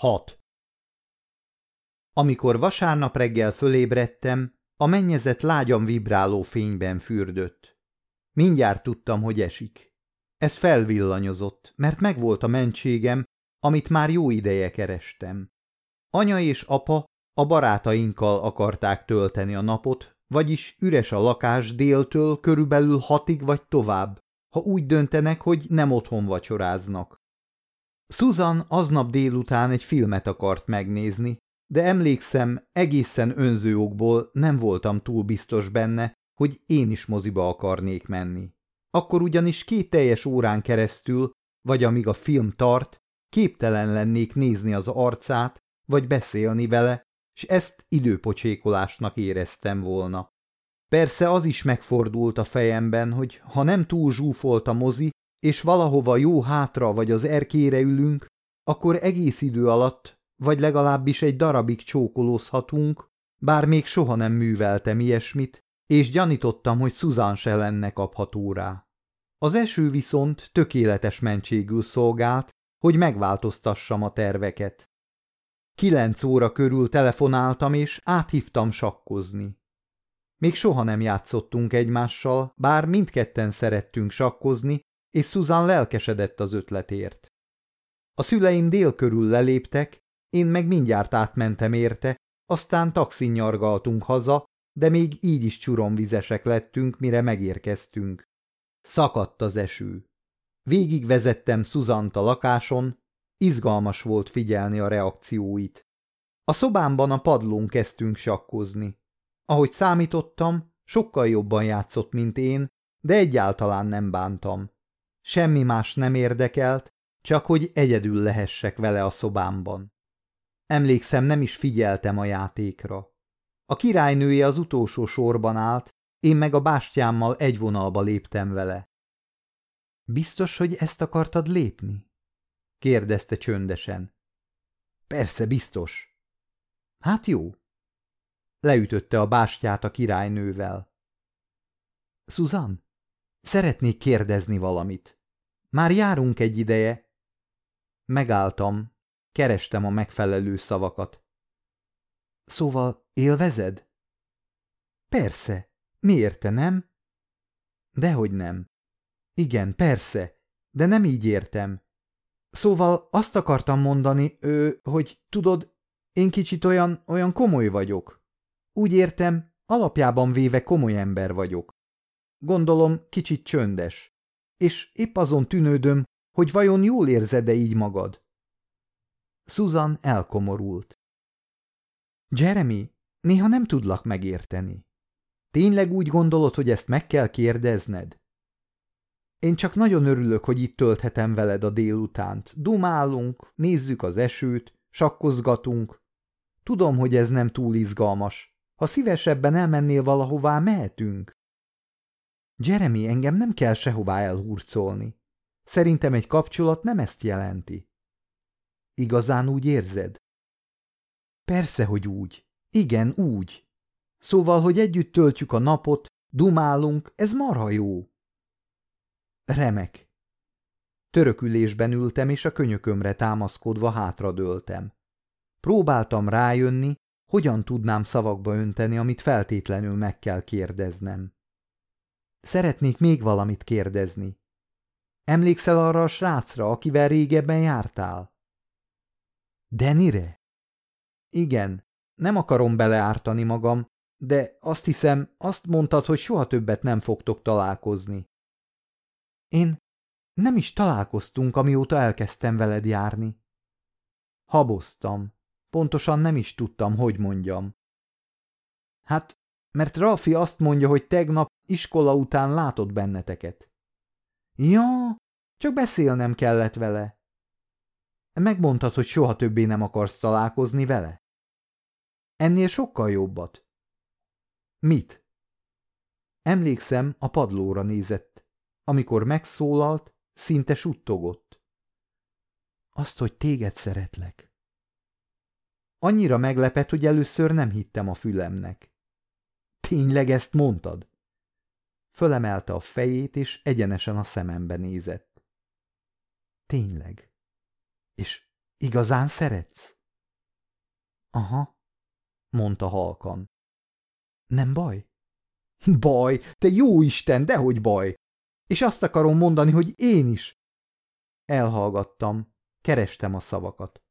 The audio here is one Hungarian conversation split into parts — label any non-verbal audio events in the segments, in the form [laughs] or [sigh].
6. Amikor vasárnap reggel fölébredtem, a mennyezet lágyan vibráló fényben fürdött. Mindjárt tudtam, hogy esik. Ez felvillanyozott, mert megvolt a mentségem, amit már jó ideje kerestem. Anya és apa a barátainkkal akarták tölteni a napot, vagyis üres a lakás déltől körülbelül hatig vagy tovább, ha úgy döntenek, hogy nem otthon vacsoráznak. Susan aznap délután egy filmet akart megnézni, de emlékszem, egészen önző okból nem voltam túl biztos benne, hogy én is moziba akarnék menni. Akkor ugyanis két teljes órán keresztül, vagy amíg a film tart, képtelen lennék nézni az arcát, vagy beszélni vele, s ezt időpocsékolásnak éreztem volna. Persze az is megfordult a fejemben, hogy ha nem túl zsúfolt a mozi, és valahova jó hátra vagy az erkére ülünk, akkor egész idő alatt, vagy legalábbis egy darabig csókolózhatunk, bár még soha nem műveltem ilyesmit, és gyanítottam, hogy Szuzán se lenne kapható rá. Az eső viszont tökéletes mentségül szolgált, hogy megváltoztassam a terveket. Kilenc óra körül telefonáltam, és áthívtam sakkozni. Még soha nem játszottunk egymással, bár mindketten szerettünk sakkozni, és Susan lelkesedett az ötletért. A szüleim dél körül leléptek, én meg mindjárt átmentem érte, aztán taxin nyargaltunk haza, de még így is csuromvizesek lettünk, mire megérkeztünk. Szakadt az eső. Végig vezettem Szuzant a lakáson, izgalmas volt figyelni a reakcióit. A szobámban a padlón kezdtünk sakkozni. Ahogy számítottam, sokkal jobban játszott, mint én, de egyáltalán nem bántam. Semmi más nem érdekelt, csak hogy egyedül lehessek vele a szobámban. Emlékszem, nem is figyeltem a játékra. A királynője az utolsó sorban állt, én meg a bástyámmal egy vonalba léptem vele. Biztos, hogy ezt akartad lépni? kérdezte csöndesen. Persze, biztos. Hát jó. Leütötte a bástyát a királynővel. Susan, szeretnék kérdezni valamit. Már járunk egy ideje. Megálltam, kerestem a megfelelő szavakat. Szóval élvezed? Persze. Miért te nem? Dehogy nem. Igen, persze, de nem így értem. Szóval azt akartam mondani, ő, hogy tudod, én kicsit olyan, olyan komoly vagyok. Úgy értem, alapjában véve komoly ember vagyok. Gondolom, kicsit csöndes. És épp azon tűnődöm, hogy vajon jól érzed-e így magad? Susan elkomorult. Jeremy, néha nem tudlak megérteni. Tényleg úgy gondolod, hogy ezt meg kell kérdezned? Én csak nagyon örülök, hogy itt tölthetem veled a délutánt. Dumálunk, nézzük az esőt, sakkozgatunk. Tudom, hogy ez nem túl izgalmas. Ha szívesebben elmennél valahová, mehetünk. Jeremy, engem nem kell sehová elhurcolni. Szerintem egy kapcsolat nem ezt jelenti. Igazán úgy érzed? Persze, hogy úgy. Igen, úgy. Szóval, hogy együtt töltjük a napot, dumálunk, ez marha jó. Remek. Törökülésben ültem, és a könyökömre támaszkodva hátradőltem. Próbáltam rájönni, hogyan tudnám szavakba önteni, amit feltétlenül meg kell kérdeznem. Szeretnék még valamit kérdezni. Emlékszel arra a srácra, akivel régebben jártál? Denire? Igen, nem akarom beleártani magam, de azt hiszem, azt mondtad, hogy soha többet nem fogtok találkozni. Én nem is találkoztunk, amióta elkezdtem veled járni. Haboztam. Pontosan nem is tudtam, hogy mondjam. Hát, mert Rafi azt mondja, hogy tegnap iskola után látott benneteket. Ja, csak beszélnem kellett vele. Megmondtad, hogy soha többé nem akarsz találkozni vele? Ennél sokkal jobbat. Mit? Emlékszem, a padlóra nézett. Amikor megszólalt, szinte suttogott. Azt, hogy téged szeretlek. Annyira meglepett, hogy először nem hittem a fülemnek. Tényleg ezt mondtad? Fölemelte a fejét, és egyenesen a szemembe nézett. Tényleg. És Igazán szeretsz? Aha, mondta halkan. Nem baj? Baj, te jó Isten, dehogy baj! És azt akarom mondani, hogy én is. Elhallgattam, kerestem a szavakat.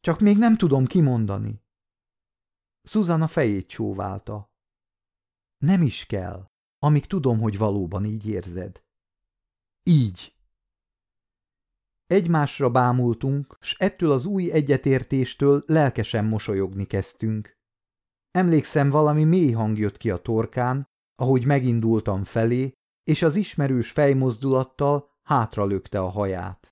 Csak még nem tudom kimondani. Susanna fejét csóválta. Nem is kell, amíg tudom, hogy valóban így érzed. Így. Egymásra bámultunk, s ettől az új egyetértéstől lelkesen mosolyogni kezdtünk. Emlékszem, valami mély hang jött ki a torkán, ahogy megindultam felé, és az ismerős fejmozdulattal hátralökte a haját.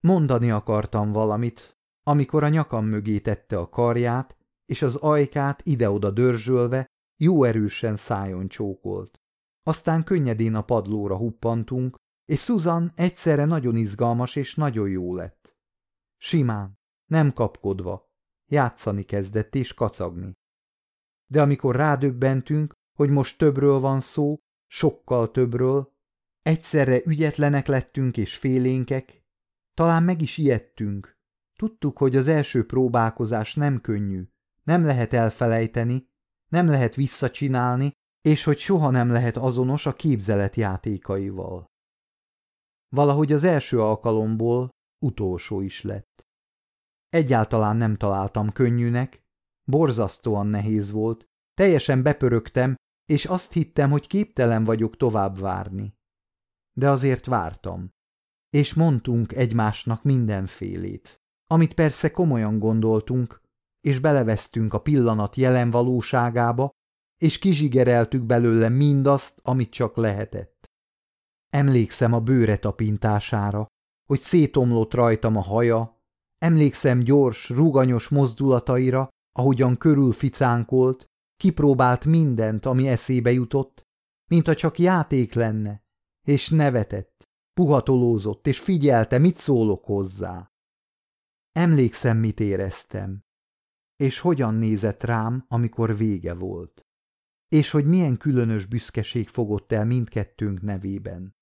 Mondani akartam valamit, amikor a nyakam mögé tette a karját, és az ajkát ide-oda dörzsölve jó erősen szájon csókolt. Aztán könnyedén a padlóra huppantunk, és Susan egyszerre nagyon izgalmas és nagyon jó lett. Simán, nem kapkodva, játszani kezdett és kacagni. De amikor rádöbbentünk, hogy most többről van szó, sokkal többről, egyszerre ügyetlenek lettünk és félénkek, talán meg is ijedtünk. Tudtuk, hogy az első próbálkozás nem könnyű, nem lehet elfelejteni, nem lehet visszacsinálni, és hogy soha nem lehet azonos a képzelet játékaival. Valahogy az első alkalomból utolsó is lett. Egyáltalán nem találtam könnyűnek, borzasztóan nehéz volt, teljesen bepörögtem, és azt hittem, hogy képtelen vagyok tovább várni. De azért vártam. És mondtunk egymásnak mindenfélét, amit persze komolyan gondoltunk, és belevesztünk a pillanat jelen valóságába, és kizsigereltük belőle mindazt, amit csak lehetett. Emlékszem a bőre tapintására, hogy szétomlott rajtam a haja, emlékszem gyors, ruganyos mozdulataira, ahogyan körül ficánkolt, kipróbált mindent, ami eszébe jutott, mint a csak játék lenne, és nevetett, puhatolózott, és figyelte, mit szólok hozzá. Emlékszem, mit éreztem, és hogyan nézett rám, amikor vége volt, és hogy milyen különös büszkeség fogott el mindkettőnk nevében.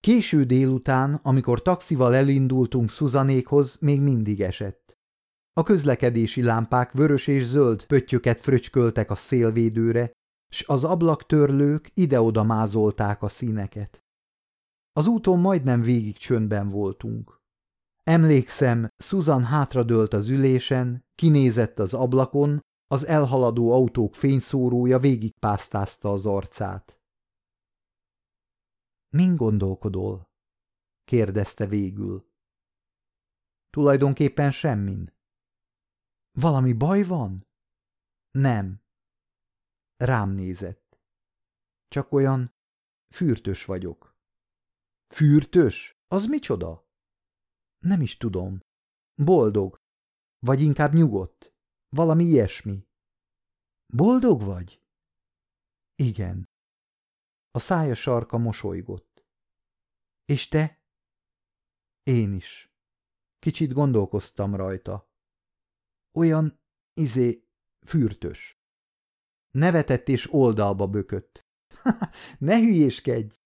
Késő délután, amikor taxival elindultunk Szuzanékhoz, még mindig esett. A közlekedési lámpák vörös és zöld pöttyöket fröcsköltek a szélvédőre, s az ablaktörlők ide-oda mázolták a színeket. Az úton majdnem végig csöndben voltunk. Emlékszem, Susan hátradőlt az ülésen, kinézett az ablakon, az elhaladó autók fényszórója végigpásztázta az arcát. – Min gondolkodol? – kérdezte végül. – Tulajdonképpen semmin. – Valami baj van? – Nem. Rám nézett. – Csak olyan fürtös vagyok. – Fürtös? Az micsoda? Nem is tudom. Boldog. Vagy inkább nyugodt. Valami ilyesmi. Boldog vagy? Igen. A szája sarka mosolygott. És te? Én is. Kicsit gondolkoztam rajta. Olyan, izé, fürtös. Nevetett és oldalba bökött. [laughs] ne hülyéskedj!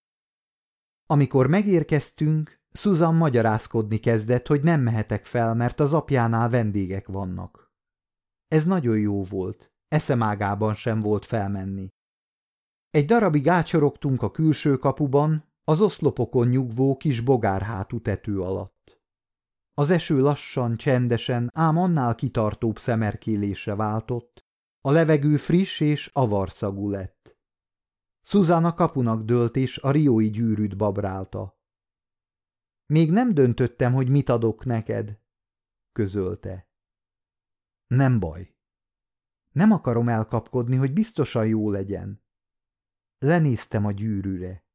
Amikor megérkeztünk, Susan magyarázkodni kezdett, hogy nem mehetek fel, mert az apjánál vendégek vannak. Ez nagyon jó volt, eszemágában sem volt felmenni. Egy darabig ácsorogtunk a külső kapuban, az oszlopokon nyugvó kis bogárhátú tető alatt. Az eső lassan, csendesen, ám annál kitartóbb szemerkélésre váltott, a levegő friss és avarszagú lett. Szuzana kapunak dőlt és a riói gyűrűt babrálta. Még nem döntöttem, hogy mit adok neked, közölte. Nem baj. Nem akarom elkapkodni, hogy biztosan jó legyen. Lenéztem a gyűrűre.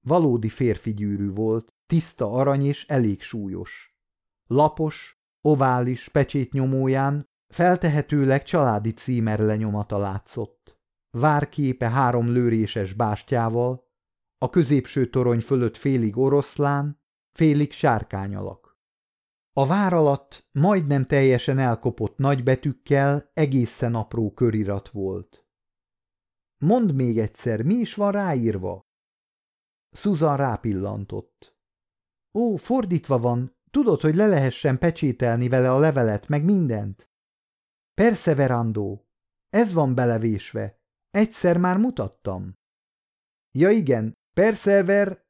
Valódi férfi gyűrű volt, tiszta arany és elég súlyos. Lapos, ovális pecsétnyomóján feltehetőleg családi címer lenyomata látszott. Várképe három lőréses bástyával, a középső torony fölött félig oroszlán, félig sárkány alak. A vár alatt majdnem teljesen elkopott nagybetűkkel egészen apró körirat volt. Mondd még egyszer, mi is van ráírva? Susan rápillantott. Ó, fordítva van, Tudod, hogy le lehessen pecsételni vele a levelet, meg mindent? Persze, Verandó. Ez van belevésve. Egyszer már mutattam. Ja igen, persever...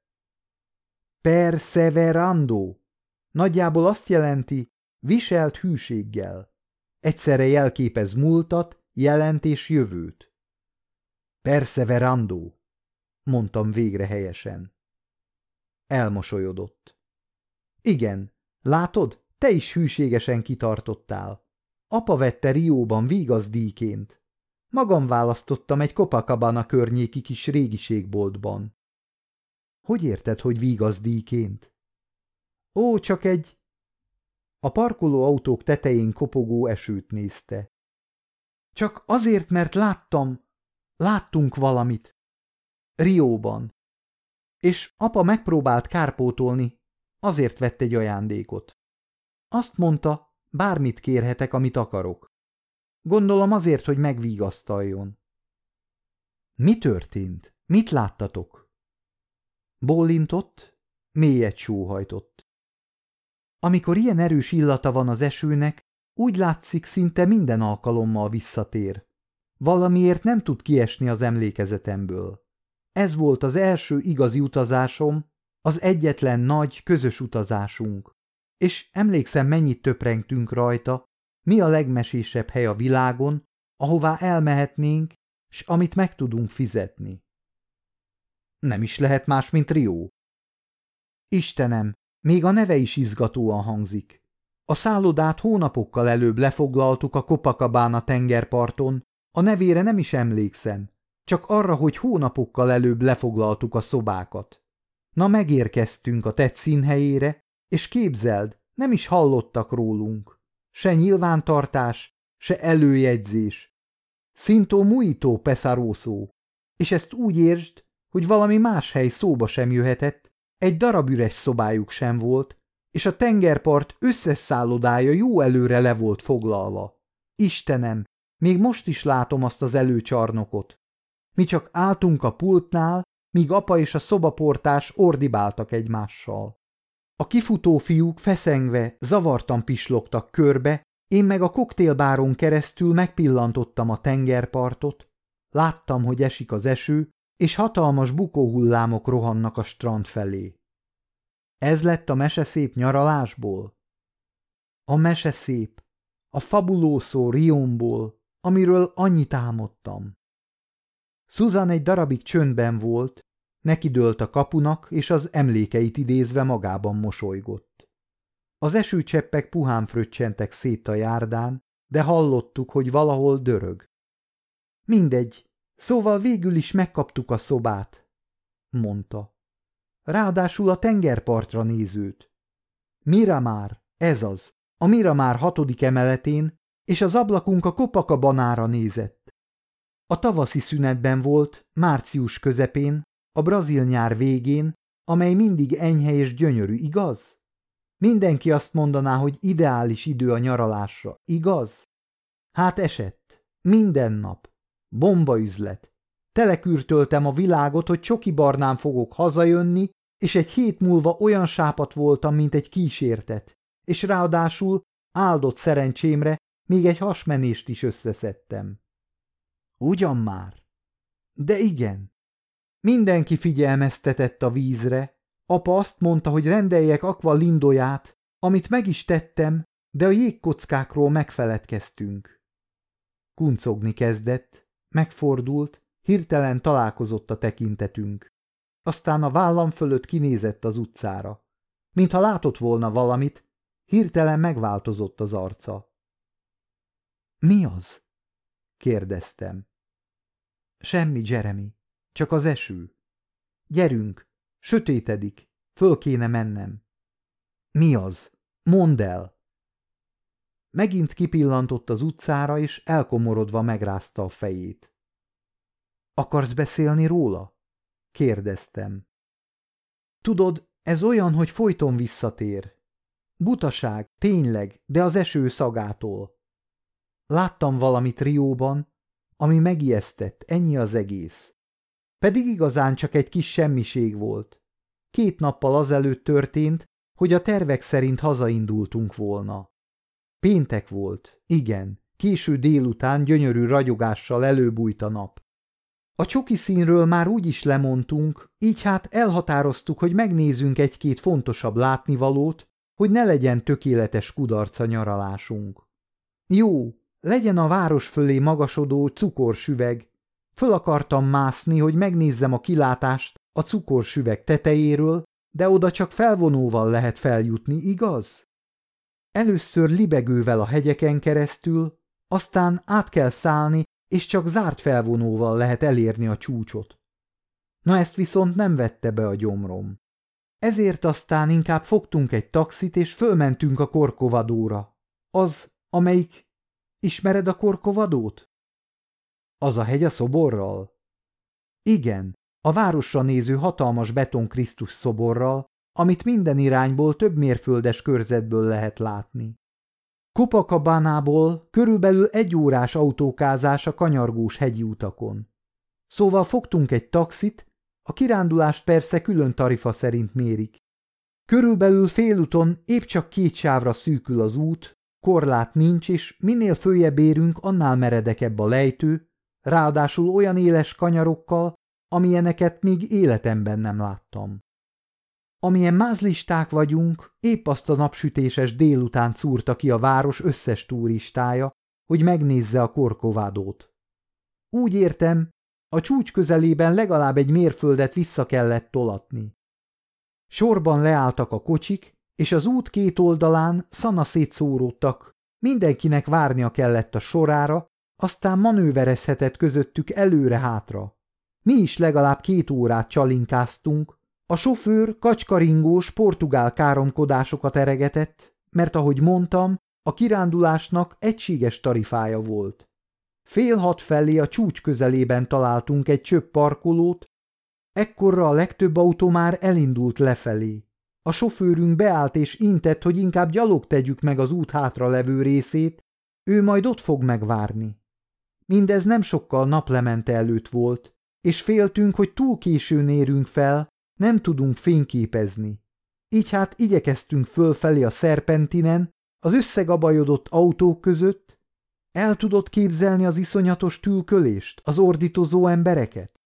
Perseverando. Nagyjából azt jelenti, viselt hűséggel. Egyszerre jelképez múltat, jelent és jövőt. Perseverando, mondtam végre helyesen. Elmosolyodott. Igen, látod, te is hűségesen kitartottál. Apa vette Rióban vígazdíjként. Magam választottam egy Copacabana környéki kis régiségboltban. Hogy érted, hogy vígazdíjként? Ó, csak egy... A parkoló autók tetején kopogó esőt nézte. Csak azért, mert láttam, láttunk valamit. Rióban. És apa megpróbált kárpótolni, azért vett egy ajándékot. Azt mondta, bármit kérhetek, amit akarok. Gondolom azért, hogy megvigasztaljon. Mi történt? Mit láttatok? Bólintott, mélyet sóhajtott. Amikor ilyen erős illata van az esőnek, úgy látszik, szinte minden alkalommal visszatér. Valamiért nem tud kiesni az emlékezetemből. Ez volt az első igazi utazásom, az egyetlen nagy, közös utazásunk. És emlékszem, mennyit töprengtünk rajta, mi a legmesésebb hely a világon, ahová elmehetnénk, s amit meg tudunk fizetni. Nem is lehet más, mint Rio. Istenem, még a neve is izgatóan hangzik. A szállodát hónapokkal előbb lefoglaltuk a Copacabana tengerparton, a nevére nem is emlékszem, csak arra, hogy hónapokkal előbb lefoglaltuk a szobákat. Na megérkeztünk a tett színhelyére, és képzeld, nem is hallottak rólunk. Se nyilvántartás, se előjegyzés. Szintó muito pesarószó. És ezt úgy értsd, hogy valami más hely szóba sem jöhetett, egy darab üres szobájuk sem volt, és a tengerpart összes szállodája jó előre le volt foglalva. Istenem, még most is látom azt az előcsarnokot. Mi csak álltunk a pultnál, míg apa és a szobaportás ordibáltak egymással. A kifutó fiúk feszengve, zavartan pislogtak körbe, én meg a koktélbáron keresztül megpillantottam a tengerpartot, láttam, hogy esik az eső, és hatalmas bukóhullámok rohannak a strand felé. Ez lett a meseszép nyaralásból? A meseszép, a fabulószó Rionból, amiről annyit álmodtam. Susan egy darabig csöndben volt, nekidőlt a kapunak, és az emlékeit idézve magában mosolygott. Az esőcseppek puhán fröccsentek szét a járdán, de hallottuk, hogy valahol dörög. Mindegy, szóval végül is megkaptuk a szobát, mondta. Ráadásul a tengerpartra nézőt. Miramár, ez az, a Miramár hatodik emeletén, és az ablakunk a kopaka banára nézett. A tavaszi szünetben volt, március közepén, a brazil nyár végén, amely mindig enyhe és gyönyörű, igaz? Mindenki azt mondaná, hogy ideális idő a nyaralásra, igaz? Hát esett. Minden nap. Bombaüzlet. Telekürtöltem a világot, hogy csoki barnán fogok hazajönni, és egy hét múlva olyan sápat voltam, mint egy kísértet, és ráadásul áldott szerencsémre még egy hasmenést is összeszedtem. Ugyan már? De igen. Mindenki figyelmeztetett a vízre. Apa azt mondta, hogy rendeljek akva lindóját, amit meg is tettem, de a jégkockákról megfeledkeztünk. Kuncogni kezdett, megfordult, hirtelen találkozott a tekintetünk. Aztán a vállam fölött kinézett az utcára. Mintha látott volna valamit, hirtelen megváltozott az arca. Mi az? kérdeztem. Semmi, Jeremy. Csak az eső. Gyerünk, sötétedik, föl kéne mennem. Mi az? Mondd el! Megint kipillantott az utcára, és elkomorodva megrázta a fejét. Akarsz beszélni róla? kérdeztem. Tudod, ez olyan, hogy folyton visszatér. Butaság, tényleg, de az eső szagától. Láttam valamit Rióban, ami megijesztett, ennyi az egész. Pedig igazán csak egy kis semmiség volt. Két nappal azelőtt történt, hogy a tervek szerint hazaindultunk volna. Péntek volt, igen, késő délután gyönyörű ragyogással előbújt a nap. A csoki színről már úgy is lemondtunk, így hát elhatároztuk, hogy megnézzünk egy-két fontosabb látnivalót, hogy ne legyen tökéletes kudarca nyaralásunk. Jó, legyen a város fölé magasodó cukorsüveg. Föl akartam mászni, hogy megnézzem a kilátást a cukorsüveg tetejéről, de oda csak felvonóval lehet feljutni, igaz? Először libegővel a hegyeken keresztül, aztán át kell szállni, és csak zárt felvonóval lehet elérni a csúcsot. Na ezt viszont nem vette be a gyomrom. Ezért aztán inkább fogtunk egy taxit, és fölmentünk a korkovadóra. Az, amelyik... Ismered a korkovadót? Az a hegy a szoborral? Igen, a városra néző hatalmas beton Krisztus szoborral, amit minden irányból több mérföldes körzetből lehet látni. Kopakabánából körülbelül egy órás autókázás a kanyargós hegyi utakon. Szóval fogtunk egy taxit, a kirándulást persze külön tarifa szerint mérik. Körülbelül félúton épp csak két sávra szűkül az út, korlát nincs, és minél följebb érünk, annál meredekebb a lejtő, ráadásul olyan éles kanyarokkal, amilyeneket még életemben nem láttam. Amilyen mázlisták vagyunk, épp azt a napsütéses délután szúrta ki a város összes turistája, hogy megnézze a korkovádót. Úgy értem, a csúcs közelében legalább egy mérföldet vissza kellett tolatni. Sorban leálltak a kocsik, és az út két oldalán szana szétszóródtak, mindenkinek várnia kellett a sorára, aztán manőverezhetett közöttük előre-hátra. Mi is legalább két órát csalinkáztunk, a sofőr kacskaringós portugál káromkodásokat eregetett, mert ahogy mondtam, a kirándulásnak egységes tarifája volt. Fél hat felé a csúcs közelében találtunk egy csöpp parkolót, ekkorra a legtöbb autó már elindult lefelé. A sofőrünk beállt és intett, hogy inkább gyalog tegyük meg az út hátra levő részét, ő majd ott fog megvárni. Mindez nem sokkal naplemente előtt volt, és féltünk, hogy túl későn érünk fel, nem tudunk fényképezni. Így hát igyekeztünk fölfelé a szerpentinen, az összegabajodott autók között. El tudott képzelni az iszonyatos tülkölést, az ordítozó embereket?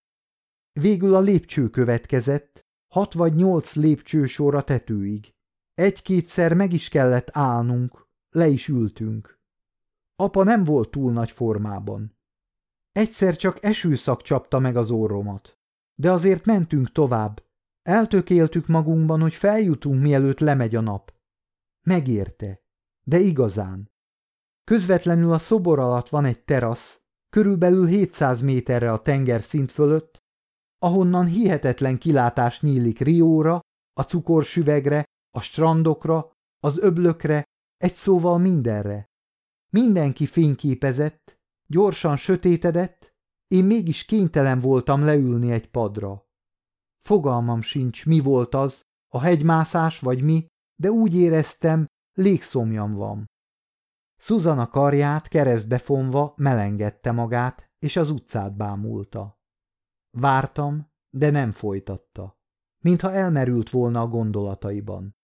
Végül a lépcső következett, hat vagy nyolc lépcsősor a tetőig. Egy-kétszer meg is kellett állnunk, le is ültünk. Apa nem volt túl nagy formában. Egyszer csak esőszak csapta meg az orromat. De azért mentünk tovább. Eltökéltük magunkban, hogy feljutunk, mielőtt lemegy a nap. Megérte. De igazán. Közvetlenül a szobor alatt van egy terasz, körülbelül 700 méterre a tenger szint fölött, ahonnan hihetetlen kilátás nyílik Rióra, a cukorsüvegre, a strandokra, az öblökre, egy szóval mindenre. Mindenki fényképezett, gyorsan sötétedett, én mégis kénytelen voltam leülni egy padra. Fogalmam sincs, mi volt az, a hegymászás vagy mi, de úgy éreztem, légszomjam van. Szuzana karját keresztbe fonva melengedte magát, és az utcát bámulta. Vártam, de nem folytatta, mintha elmerült volna a gondolataiban.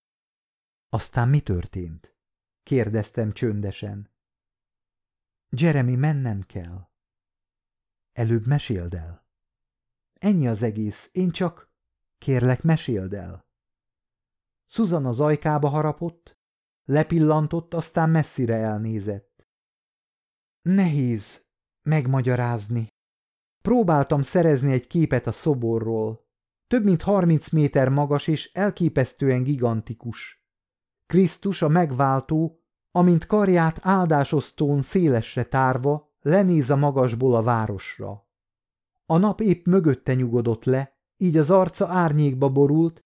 Aztán mi történt? kérdeztem csöndesen. Jeremy, mennem kell. Előbb meséld el. Ennyi az egész, én csak... Kérlek, meséld el. Susan az ajkába harapott, lepillantott, aztán messzire elnézett. Nehéz megmagyarázni. Próbáltam szerezni egy képet a szoborról. Több mint harminc méter magas és elképesztően gigantikus. Krisztus a megváltó, amint karját áldásosztón szélesre tárva, lenéz a magasból a városra. A nap épp mögötte nyugodott le, így az arca árnyékba borult,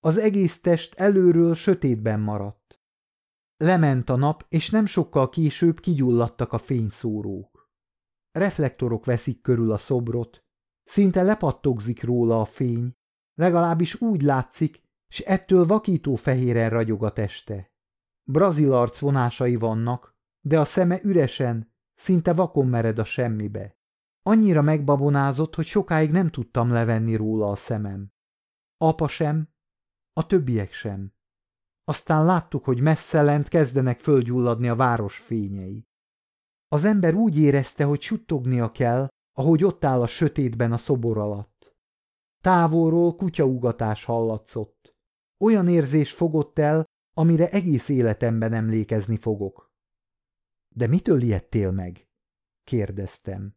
az egész test előről sötétben maradt. Lement a nap, és nem sokkal később kigyulladtak a fényszórók. Reflektorok veszik körül a szobrot, szinte lepattogzik róla a fény, legalábbis úgy látszik, s ettől vakító fehéren ragyog a teste. Brazil arc vonásai vannak, de a szeme üresen, szinte vakon mered a semmibe. Annyira megbabonázott, hogy sokáig nem tudtam levenni róla a szemem. Apa sem, a többiek sem. aztán láttuk, hogy messze lent kezdenek földgyulladni a város fényei. Az ember úgy érezte, hogy suttognia kell, ahogy ott áll a sötétben a szobor alatt. Távolról kutyaugatás hallatszott. Olyan érzés fogott el, amire egész életemben emlékezni fogok. De mitől ijedtél meg? kérdeztem.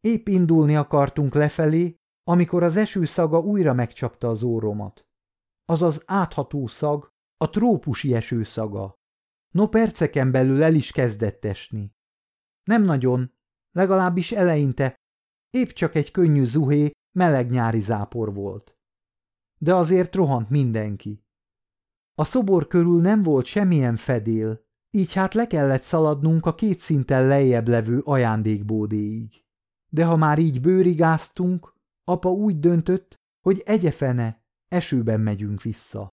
Épp indulni akartunk lefelé, amikor az eső szaga újra megcsapta az óromat. Az az átható szag, a trópusi eső szaga. No perceken belül el is kezdett esni. Nem nagyon, legalábbis eleinte, épp csak egy könnyű zuhé, meleg nyári zápor volt. De azért rohant mindenki. A szobor körül nem volt semmilyen fedél, így hát le kellett szaladnunk a két szinten lejjebb levő ajándékbódéig. De ha már így bőrigáztunk, apa úgy döntött, hogy egyefene, esőben megyünk vissza.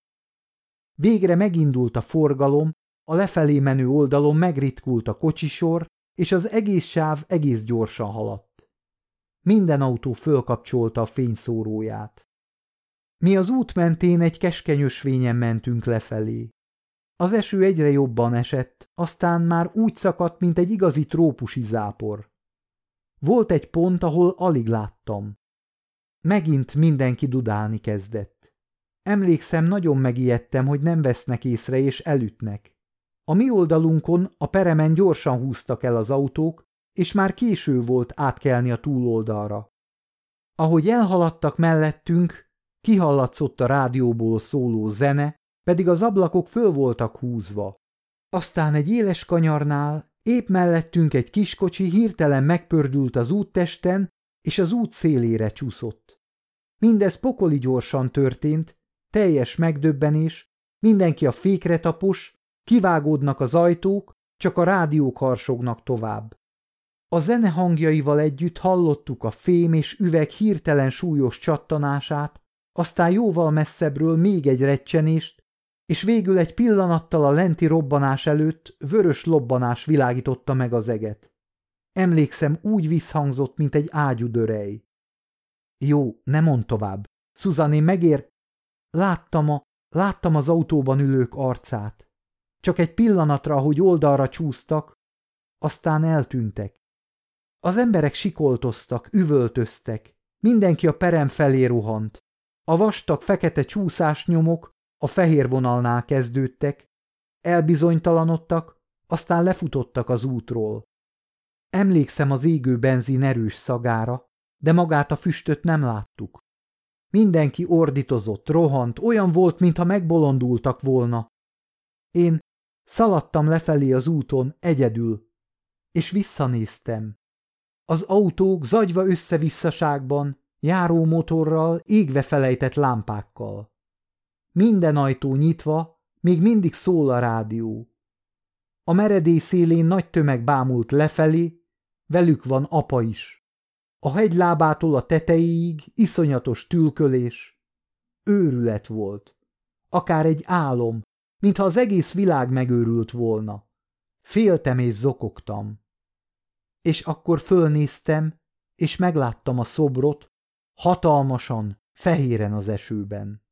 Végre megindult a forgalom, a lefelé menő oldalon megritkult a kocsisor, és az egész sáv egész gyorsan haladt. Minden autó fölkapcsolta a fényszóróját. Mi az út mentén egy keskeny ösvényen mentünk lefelé. Az eső egyre jobban esett, aztán már úgy szakadt, mint egy igazi trópusi zápor. Volt egy pont, ahol alig láttam. Megint mindenki dudálni kezdett. Emlékszem, nagyon megijedtem, hogy nem vesznek észre és elütnek. A mi oldalunkon a peremen gyorsan húztak el az autók, és már késő volt átkelni a túloldalra. Ahogy elhaladtak mellettünk, Kihallatszott a rádióból szóló zene, pedig az ablakok föl voltak húzva. Aztán egy éles kanyarnál, épp mellettünk egy kiskocsi hirtelen megpördült az úttesten, és az út szélére csúszott. Mindez pokoli gyorsan történt, teljes megdöbbenés, mindenki a fékre tapos, kivágódnak az ajtók, csak a rádiók harsognak tovább. A zene hangjaival együtt hallottuk a fém és üveg hirtelen súlyos csattanását, aztán jóval messzebbről még egy recsenést, és végül egy pillanattal a lenti robbanás előtt vörös lobbanás világította meg az eget. Emlékszem, úgy visszhangzott, mint egy ágyú dörej. Jó, ne mond tovább. Szuzané megér... Láttam a... Láttam az autóban ülők arcát. Csak egy pillanatra, ahogy oldalra csúsztak, aztán eltűntek. Az emberek sikoltoztak, üvöltöztek, mindenki a perem felé rohant. A vastag fekete csúszásnyomok a fehér vonalnál kezdődtek, elbizonytalanodtak, aztán lefutottak az útról. Emlékszem az égő benzin erős szagára, de magát a füstöt nem láttuk. Mindenki ordítozott, rohant, olyan volt, mintha megbolondultak volna. Én szaladtam lefelé az úton egyedül, és visszanéztem. Az autók zagyva összevisszaságban járó motorral, égve felejtett lámpákkal. Minden ajtó nyitva, még mindig szól a rádió. A meredély szélén nagy tömeg bámult lefelé, velük van apa is. A hegylábától a tetejéig iszonyatos tülkölés. Őrület volt. Akár egy álom, mintha az egész világ megőrült volna. Féltem és zokogtam. És akkor fölnéztem, és megláttam a szobrot, hatalmasan, fehéren az esőben.